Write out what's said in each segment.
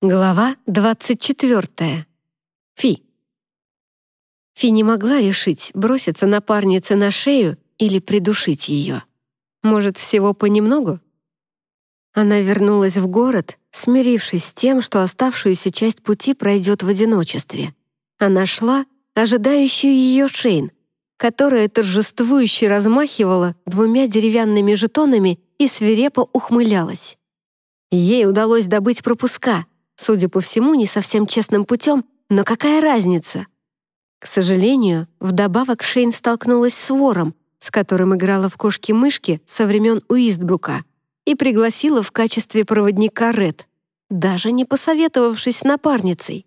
Глава 24. Фи. Фи не могла решить, броситься напарнице на шею или придушить ее. Может, всего понемногу? Она вернулась в город, смирившись с тем, что оставшуюся часть пути пройдет в одиночестве. Она шла, ожидающую ее Шейн, которая торжествующе размахивала двумя деревянными жетонами и свирепо ухмылялась. Ей удалось добыть пропуска — Судя по всему, не совсем честным путем, но какая разница? К сожалению, вдобавок Шейн столкнулась с вором, с которым играла в кошки-мышки со времен Уистбрука, и пригласила в качестве проводника Ред, даже не посоветовавшись с напарницей.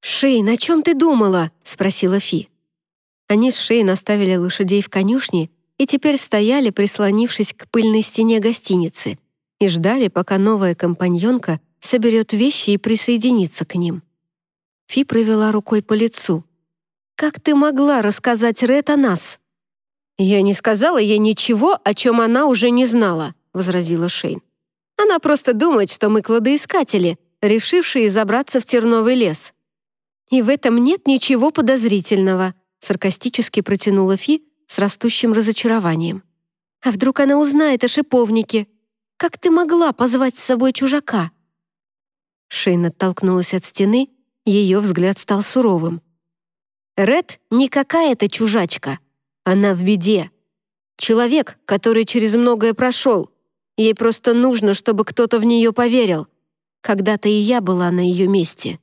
«Шейн, о чем ты думала?» — спросила Фи. Они с Шейн оставили лошадей в конюшне и теперь стояли, прислонившись к пыльной стене гостиницы, и ждали, пока новая компаньонка соберет вещи и присоединится к ним. Фи провела рукой по лицу. «Как ты могла рассказать Ред о нас?» «Я не сказала ей ничего, о чем она уже не знала», — возразила Шейн. «Она просто думает, что мы кладоискатели, решившие забраться в терновый лес». «И в этом нет ничего подозрительного», — саркастически протянула Фи с растущим разочарованием. «А вдруг она узнает о шиповнике? Как ты могла позвать с собой чужака?» Шейн оттолкнулась от стены, ее взгляд стал суровым. «Ред не какая-то чужачка. Она в беде. Человек, который через многое прошел. Ей просто нужно, чтобы кто-то в нее поверил. Когда-то и я была на ее месте.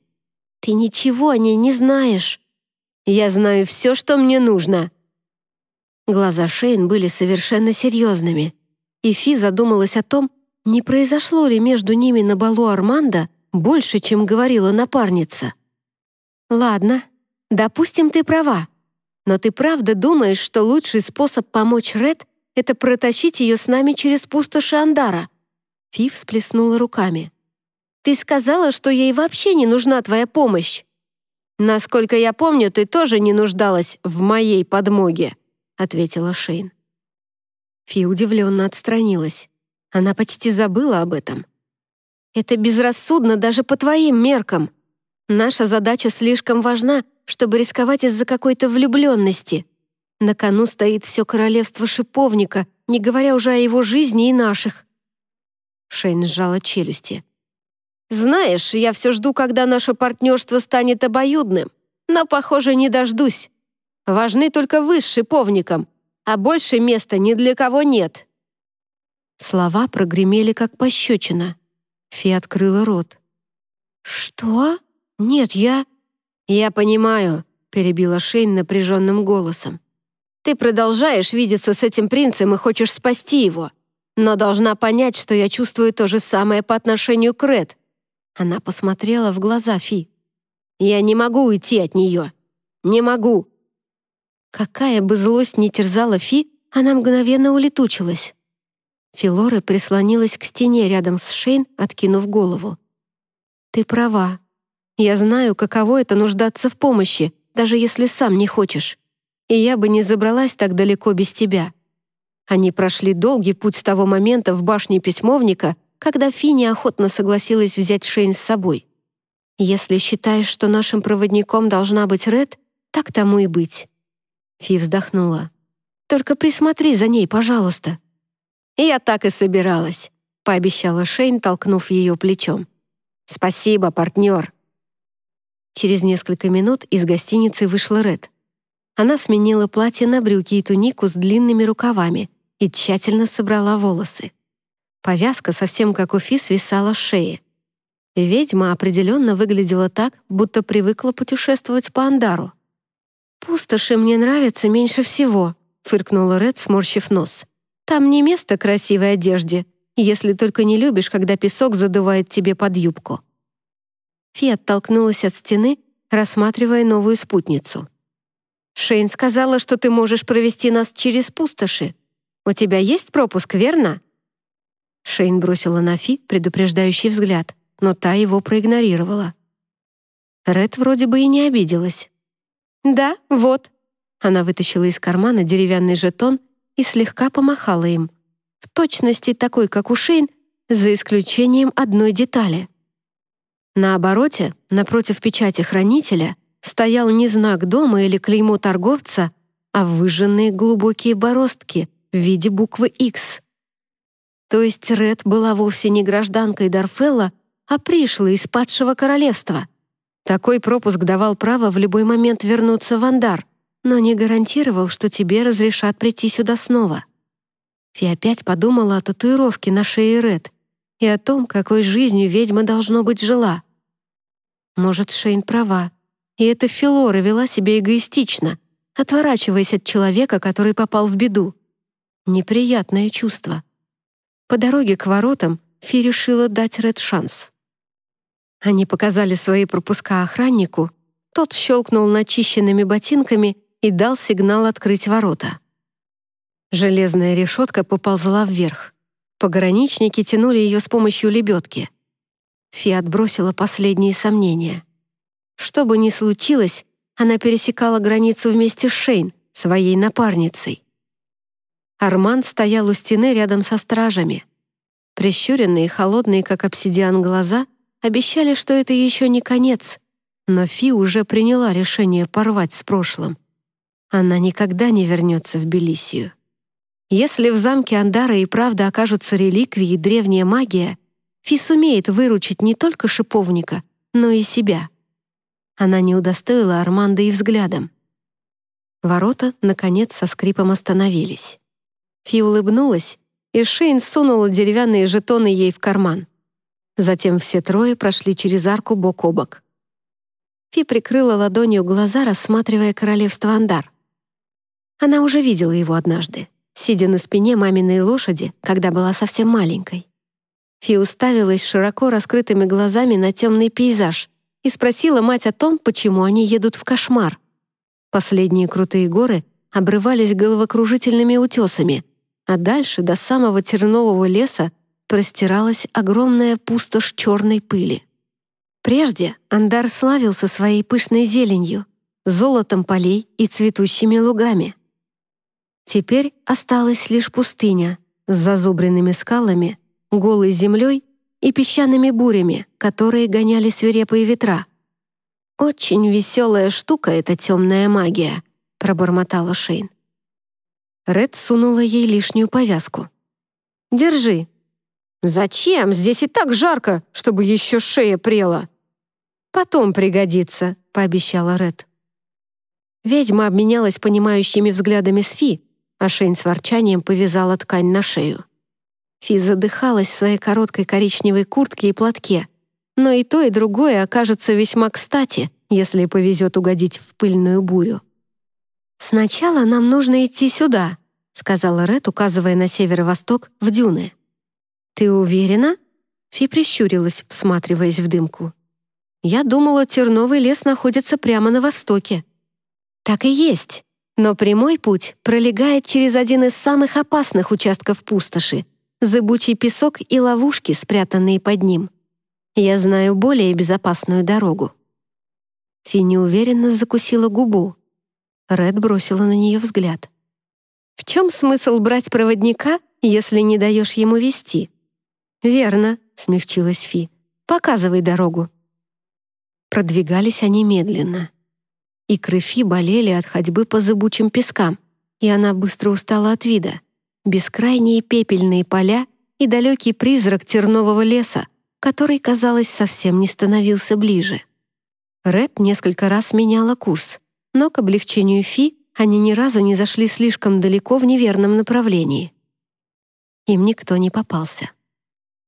Ты ничего о ней не знаешь. Я знаю все, что мне нужно». Глаза Шейн были совершенно серьезными, и Фи задумалась о том, не произошло ли между ними на балу Армандо больше, чем говорила напарница. Ладно, допустим, ты права. Но ты правда думаешь, что лучший способ помочь Ред — это протащить ее с нами через пустоши Андара?» Фи всплеснула руками. «Ты сказала, что ей вообще не нужна твоя помощь». «Насколько я помню, ты тоже не нуждалась в моей подмоге», — ответила Шейн. Фи удивленно отстранилась. Она почти забыла об этом. Это безрассудно даже по твоим меркам. Наша задача слишком важна, чтобы рисковать из-за какой-то влюбленности. На кону стоит все королевство шиповника, не говоря уже о его жизни и наших». Шейн сжала челюсти. «Знаешь, я все жду, когда наше партнерство станет обоюдным, но, похоже, не дождусь. Важны только вы с шиповником, а больше места ни для кого нет». Слова прогремели, как пощечина. Фи открыла рот. «Что? Нет, я...» «Я понимаю», — перебила Шейн напряженным голосом. «Ты продолжаешь видеться с этим принцем и хочешь спасти его, но должна понять, что я чувствую то же самое по отношению к Ред». Она посмотрела в глаза Фи. «Я не могу уйти от нее. Не могу». Какая бы злость ни терзала Фи, она мгновенно улетучилась. Филора прислонилась к стене рядом с Шейн, откинув голову. «Ты права. Я знаю, каково это нуждаться в помощи, даже если сам не хочешь. И я бы не забралась так далеко без тебя». Они прошли долгий путь с того момента в башне письмовника, когда Фини охотно согласилась взять Шейн с собой. «Если считаешь, что нашим проводником должна быть Ред, так тому и быть». Фи вздохнула. «Только присмотри за ней, пожалуйста. «Я так и собиралась», — пообещала Шейн, толкнув ее плечом. «Спасибо, партнер». Через несколько минут из гостиницы вышла Ред. Она сменила платье на брюки и тунику с длинными рукавами и тщательно собрала волосы. Повязка, совсем как у Фи, свисала с шеи. Ведьма определенно выглядела так, будто привыкла путешествовать по Андару. «Пустоши мне нравятся меньше всего», — фыркнула Ред, сморщив нос. Там не место красивой одежде, если только не любишь, когда песок задувает тебе под юбку». Фи оттолкнулась от стены, рассматривая новую спутницу. «Шейн сказала, что ты можешь провести нас через пустоши. У тебя есть пропуск, верно?» Шейн бросила на Фи предупреждающий взгляд, но та его проигнорировала. Ред вроде бы и не обиделась. «Да, вот». Она вытащила из кармана деревянный жетон и слегка помахала им. В точности такой, как у Шейн, за исключением одной детали. На обороте, напротив печати хранителя, стоял не знак дома или клеймо торговца, а выжженные глубокие бороздки в виде буквы X. То есть Ред была вовсе не гражданкой Дарфелла, а пришлой из падшего королевства. Такой пропуск давал право в любой момент вернуться в Андар, но не гарантировал, что тебе разрешат прийти сюда снова. Фи опять подумала о татуировке на шее Ред и о том, какой жизнью ведьма должно быть жила. Может, Шейн права, и эта Филора вела себя эгоистично, отворачиваясь от человека, который попал в беду. Неприятное чувство. По дороге к воротам Фи решила дать Ред шанс. Они показали свои пропуска охраннику, тот щелкнул начищенными ботинками и дал сигнал открыть ворота. Железная решетка поползла вверх. Пограничники тянули ее с помощью лебедки. Фи отбросила последние сомнения. Что бы ни случилось, она пересекала границу вместе с Шейн, своей напарницей. Арман стоял у стены рядом со стражами. Прищуренные, холодные, как обсидиан, глаза обещали, что это еще не конец, но Фи уже приняла решение порвать с прошлым. Она никогда не вернется в Белисию. Если в замке Андара и правда окажутся реликвии и древняя магия, Фи сумеет выручить не только шиповника, но и себя. Она не удостоила Арманда и взглядом. Ворота, наконец, со скрипом остановились. Фи улыбнулась, и Шейн сунула деревянные жетоны ей в карман. Затем все трое прошли через арку бок о бок. Фи прикрыла ладонью глаза, рассматривая королевство Андар. Она уже видела его однажды, сидя на спине маминой лошади, когда была совсем маленькой. Фи уставилась широко раскрытыми глазами на темный пейзаж и спросила мать о том, почему они едут в кошмар. Последние крутые горы обрывались головокружительными утесами, а дальше до самого тернового леса простиралась огромная пустошь черной пыли. Прежде Андар славился своей пышной зеленью, золотом полей и цветущими лугами. Теперь осталась лишь пустыня с зазубренными скалами, голой землей и песчаными бурями, которые гоняли свирепые ветра. «Очень веселая штука эта темная магия», — пробормотала Шейн. Ред сунула ей лишнюю повязку. «Держи». «Зачем? Здесь и так жарко, чтобы еще шея прела». «Потом пригодится», — пообещала Ред. Ведьма обменялась понимающими взглядами с Фи, а Шейн с ворчанием повязала ткань на шею. Фи задыхалась в своей короткой коричневой куртке и платке, но и то, и другое окажется весьма кстати, если повезет угодить в пыльную бурю. «Сначала нам нужно идти сюда», — сказала Ред, указывая на северо-восток, в дюны. «Ты уверена?» Фи прищурилась, всматриваясь в дымку. «Я думала, терновый лес находится прямо на востоке». «Так и есть, но прямой путь пролегает через один из самых опасных участков пустоши — зыбучий песок и ловушки, спрятанные под ним. Я знаю более безопасную дорогу». Фи неуверенно закусила губу. Ред бросила на нее взгляд. «В чем смысл брать проводника, если не даешь ему вести?» «Верно», — смягчилась Фи. «Показывай дорогу». Продвигались они медленно. И Фи болели от ходьбы по зыбучим пескам, и она быстро устала от вида. Бескрайние пепельные поля и далекий призрак тернового леса, который, казалось, совсем не становился ближе. Ред несколько раз меняла курс — но к облегчению Фи они ни разу не зашли слишком далеко в неверном направлении. Им никто не попался.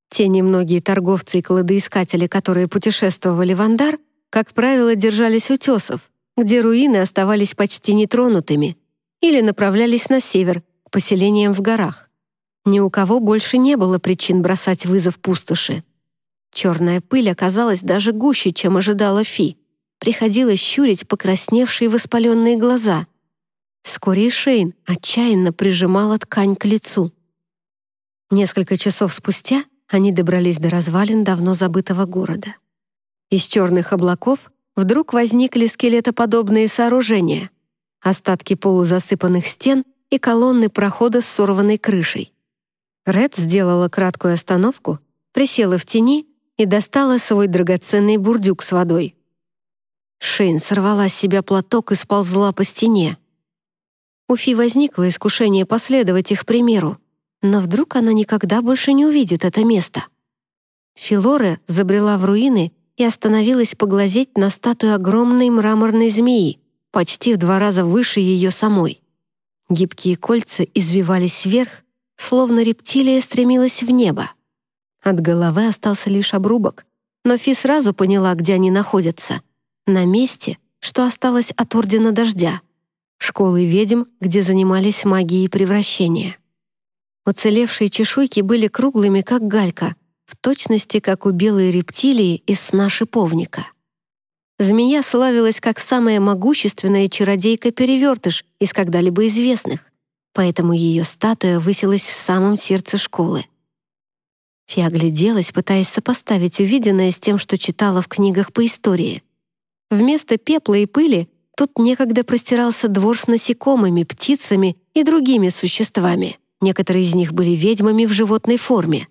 Те немногие торговцы и кладоискатели, которые путешествовали в Андар, как правило, держались утесов, где руины оставались почти нетронутыми, или направлялись на север, к поселениям в горах. Ни у кого больше не было причин бросать вызов пустоши. Черная пыль оказалась даже гуще, чем ожидала Фи приходилось щурить покрасневшие воспаленные глаза. Вскоре Шейн отчаянно прижимала ткань к лицу. Несколько часов спустя они добрались до развалин давно забытого города. Из черных облаков вдруг возникли скелетоподобные сооружения, остатки полузасыпанных стен и колонны прохода с сорванной крышей. Ред сделала краткую остановку, присела в тени и достала свой драгоценный бурдюк с водой. Шейн сорвала с себя платок и сползла по стене. У Фи возникло искушение последовать их примеру, но вдруг она никогда больше не увидит это место. Филора забрела в руины и остановилась поглазеть на статую огромной мраморной змеи, почти в два раза выше ее самой. Гибкие кольца извивались вверх, словно рептилия стремилась в небо. От головы остался лишь обрубок, но Фи сразу поняла, где они находятся. На месте, что осталось от Ордена Дождя — школы ведьм, где занимались магией превращения. Уцелевшие чешуйки были круглыми, как галька, в точности, как у белой рептилии из сна шиповника. Змея славилась как самая могущественная чародейка-перевертыш из когда-либо известных, поэтому ее статуя высилась в самом сердце школы. Фи огляделась, пытаясь сопоставить увиденное с тем, что читала в книгах по истории. Вместо пепла и пыли Тут некогда простирался двор с насекомыми, птицами и другими существами. Некоторые из них были ведьмами в животной форме.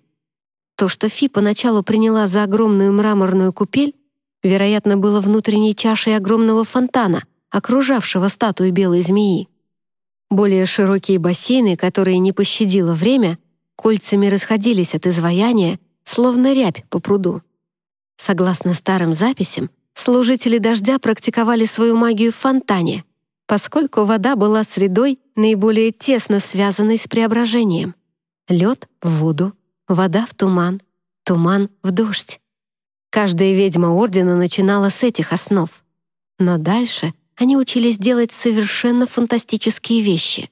То, что Фи поначалу приняла за огромную мраморную купель, вероятно, было внутренней чашей огромного фонтана, окружавшего статую белой змеи. Более широкие бассейны, которые не пощадило время, кольцами расходились от изваяния, словно рябь по пруду. Согласно старым записям, служители дождя практиковали свою магию в фонтане, поскольку вода была средой, наиболее тесно связанной с преображением. Лед — в воду, вода — в туман, туман — в дождь. Каждая ведьма Ордена начинала с этих основ. Но дальше они учились делать совершенно фантастические вещи.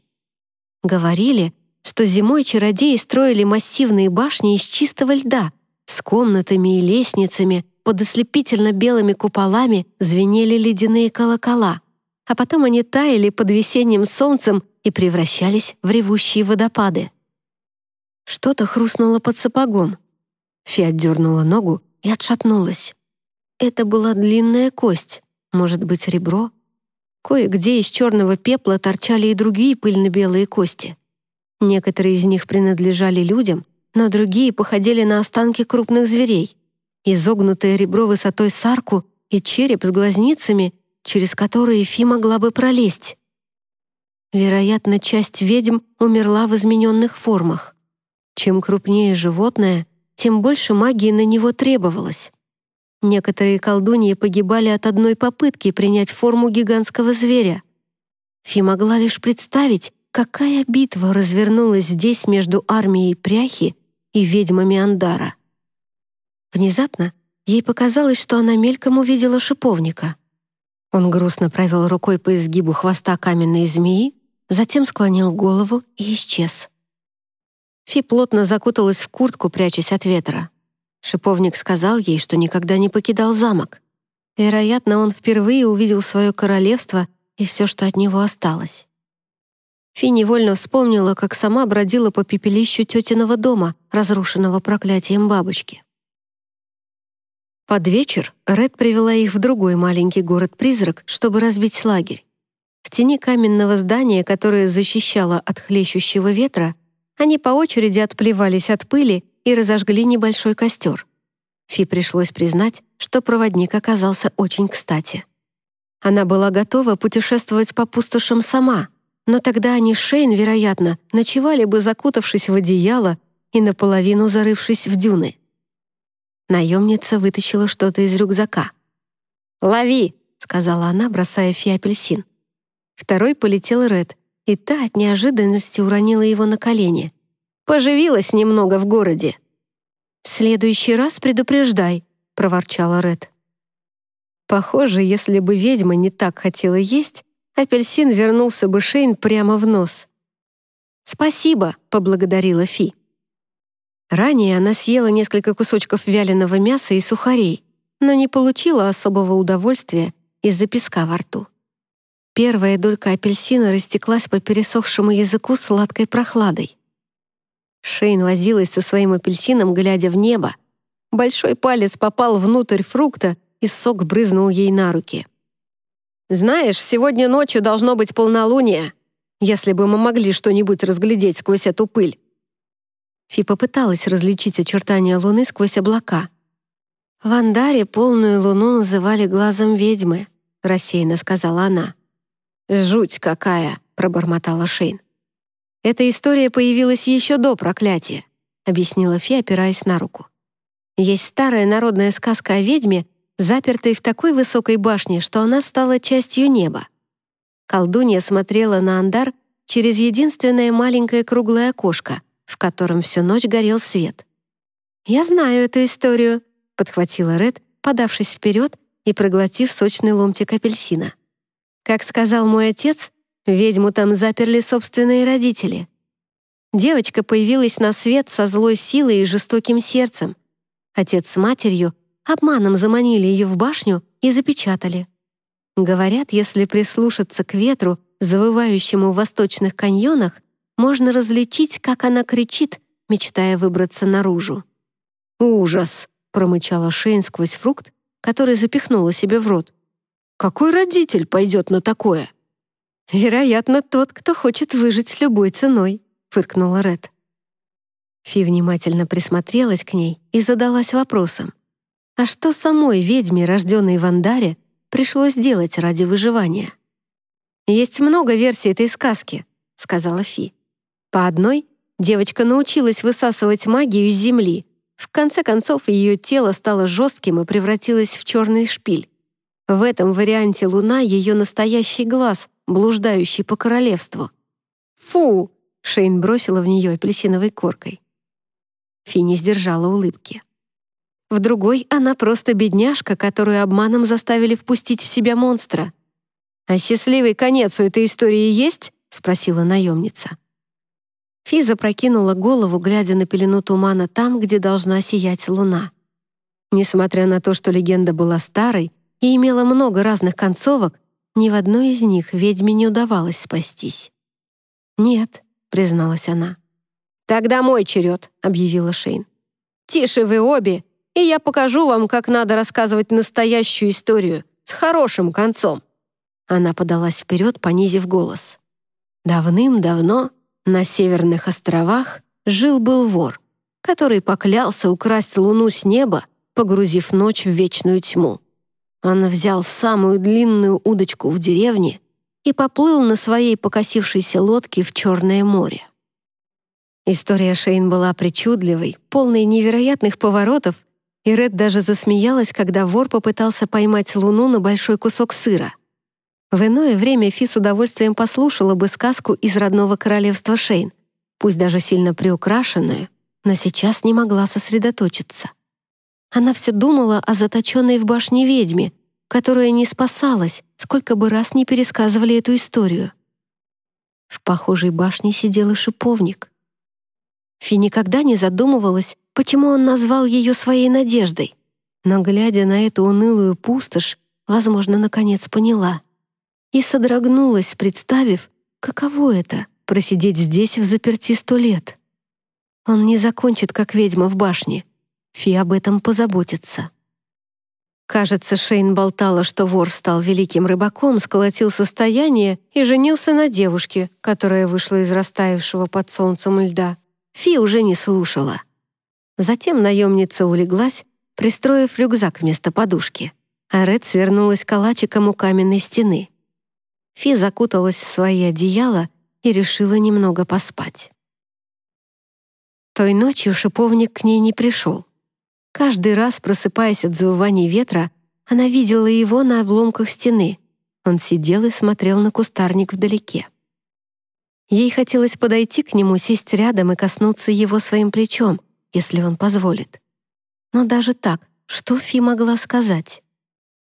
Говорили, что зимой чародеи строили массивные башни из чистого льда с комнатами и лестницами, под ослепительно белыми куполами звенели ледяные колокола, а потом они таяли под весенним солнцем и превращались в ревущие водопады. Что-то хрустнуло под сапогом. Фи отдернула ногу и отшатнулась. Это была длинная кость, может быть, ребро. Кое-где из черного пепла торчали и другие пыльно-белые кости. Некоторые из них принадлежали людям, но другие походили на останки крупных зверей изогнутое ребро высотой с арку и череп с глазницами, через которые Фи могла бы пролезть. Вероятно, часть ведьм умерла в измененных формах. Чем крупнее животное, тем больше магии на него требовалось. Некоторые колдуньи погибали от одной попытки принять форму гигантского зверя. Фи могла лишь представить, какая битва развернулась здесь между армией Пряхи и ведьмами Андара. Внезапно ей показалось, что она мельком увидела шиповника. Он грустно провел рукой по изгибу хвоста каменной змеи, затем склонил голову и исчез. Фи плотно закуталась в куртку, прячась от ветра. Шиповник сказал ей, что никогда не покидал замок. Вероятно, он впервые увидел свое королевство и все, что от него осталось. Фи невольно вспомнила, как сама бродила по пепелищу тетиного дома, разрушенного проклятием бабочки. Под вечер Ред привела их в другой маленький город-призрак, чтобы разбить лагерь. В тени каменного здания, которое защищало от хлещущего ветра, они по очереди отплевались от пыли и разожгли небольшой костер. Фи пришлось признать, что проводник оказался очень кстати. Она была готова путешествовать по пустошам сама, но тогда они с Шейн, вероятно, ночевали бы, закутавшись в одеяло и наполовину зарывшись в дюны. Наемница вытащила что-то из рюкзака. «Лови!» — сказала она, бросая Фи апельсин. Второй полетел Ред, и та от неожиданности уронила его на колени. «Поживилась немного в городе». «В следующий раз предупреждай», — проворчала Ред. Похоже, если бы ведьма не так хотела есть, апельсин вернулся бы Шейн прямо в нос. «Спасибо», — поблагодарила Фи. Ранее она съела несколько кусочков вяленого мяса и сухарей, но не получила особого удовольствия из-за песка во рту. Первая долька апельсина растеклась по пересохшему языку сладкой прохладой. Шейн возилась со своим апельсином, глядя в небо. Большой палец попал внутрь фрукта, и сок брызнул ей на руки. «Знаешь, сегодня ночью должно быть полнолуние. Если бы мы могли что-нибудь разглядеть сквозь эту пыль, Фи попыталась различить очертания Луны сквозь облака. «В Андаре полную луну называли глазом ведьмы», — рассеянно сказала она. «Жуть какая!» — пробормотала Шейн. «Эта история появилась еще до проклятия», — объяснила Фи, опираясь на руку. «Есть старая народная сказка о ведьме, запертой в такой высокой башне, что она стала частью неба. Колдунья смотрела на Андар через единственное маленькое круглое окошко, в котором всю ночь горел свет. «Я знаю эту историю», — подхватила Ред, подавшись вперед и проглотив сочный ломтик апельсина. «Как сказал мой отец, ведьму там заперли собственные родители. Девочка появилась на свет со злой силой и жестоким сердцем. Отец с матерью обманом заманили ее в башню и запечатали. Говорят, если прислушаться к ветру, завывающему в восточных каньонах, можно различить, как она кричит, мечтая выбраться наружу. «Ужас!» — промычала Шейн сквозь фрукт, который запихнула себе в рот. «Какой родитель пойдет на такое?» «Вероятно, тот, кто хочет выжить любой ценой», — фыркнула Ред. Фи внимательно присмотрелась к ней и задалась вопросом. А что самой ведьме, рожденной в Андаре, пришлось делать ради выживания? «Есть много версий этой сказки», — сказала Фи. По одной, девочка научилась высасывать магию из земли. В конце концов, ее тело стало жестким и превратилось в черный шпиль. В этом варианте Луна — ее настоящий глаз, блуждающий по королевству. «Фу!» — Шейн бросила в нее апельсиновой коркой. Фи не сдержала улыбки. В другой она просто бедняжка, которую обманом заставили впустить в себя монстра. «А счастливый конец у этой истории есть?» — спросила наемница. Фи запрокинула голову, глядя на пелену тумана там, где должна сиять луна. Несмотря на то, что легенда была старой и имела много разных концовок, ни в одной из них ведьме не удавалось спастись. «Нет», — призналась она. «Тогда мой черед», — объявила Шейн. «Тише вы обе и я покажу вам, как надо рассказывать настоящую историю с хорошим концом». Она подалась вперед, понизив голос. Давным-давно на Северных островах жил-был вор, который поклялся украсть луну с неба, погрузив ночь в вечную тьму. Он взял самую длинную удочку в деревне и поплыл на своей покосившейся лодке в Черное море. История Шейн была причудливой, полной невероятных поворотов и Ред даже засмеялась, когда вор попытался поймать Луну на большой кусок сыра. В иное время Фи с удовольствием послушала бы сказку из родного королевства Шейн, пусть даже сильно приукрашенную, но сейчас не могла сосредоточиться. Она все думала о заточенной в башне ведьме, которая не спасалась, сколько бы раз не пересказывали эту историю. В похожей башне сидел и шиповник. Фи никогда не задумывалась, почему он назвал ее своей надеждой. Но, глядя на эту унылую пустошь, возможно, наконец поняла. И содрогнулась, представив, каково это — просидеть здесь в заперти сто лет. Он не закончит, как ведьма в башне. Фи об этом позаботится. Кажется, Шейн болтала, что вор стал великим рыбаком, сколотил состояние и женился на девушке, которая вышла из растаявшего под солнцем льда. Фи уже не слушала. Затем наемница улеглась, пристроив рюкзак вместо подушки, а Ред свернулась калачиком у каменной стены. Фи закуталась в свои одеяла и решила немного поспать. Той ночью шиповник к ней не пришел. Каждый раз, просыпаясь от завываний ветра, она видела его на обломках стены. Он сидел и смотрел на кустарник вдалеке. Ей хотелось подойти к нему, сесть рядом и коснуться его своим плечом, если он позволит. Но даже так, что Фи могла сказать?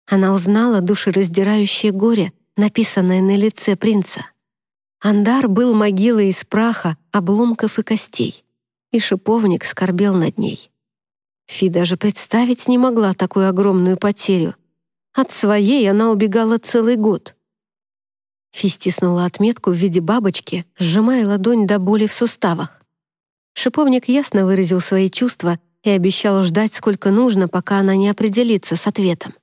Она узнала душераздирающее горе, написанное на лице принца. Андар был могилой из праха, обломков и костей, и шиповник скорбел над ней. Фи даже представить не могла такую огромную потерю. От своей она убегала целый год. Фи стиснула отметку в виде бабочки, сжимая ладонь до боли в суставах. Шиповник ясно выразил свои чувства и обещал ждать сколько нужно, пока она не определится с ответом.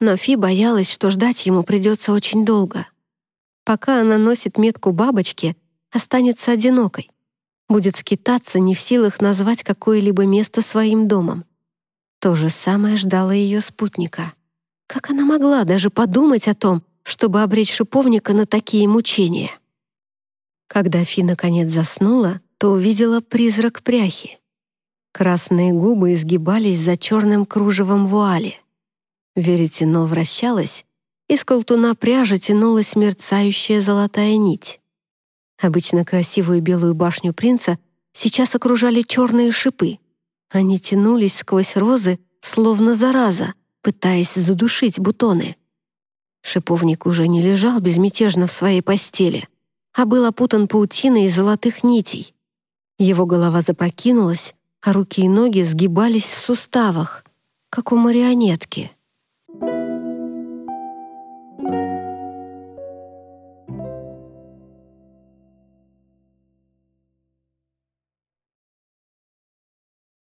Но Фи боялась, что ждать ему придется очень долго. Пока она носит метку бабочки, останется одинокой. Будет скитаться, не в силах назвать какое-либо место своим домом. То же самое ждало ее спутника. Как она могла даже подумать о том, чтобы обречь шиповника на такие мучения? Когда Фи наконец заснула, то увидела призрак пряхи. Красные губы изгибались за черным кружевом вуали. Веретено вращалось, из колтуна пряжи тянулась мерцающая золотая нить. Обычно красивую белую башню принца сейчас окружали черные шипы. Они тянулись сквозь розы, словно зараза, пытаясь задушить бутоны. Шиповник уже не лежал безмятежно в своей постели, а был опутан паутиной из золотых нитей. Его голова запрокинулась, а руки и ноги сгибались в суставах, как у марионетки.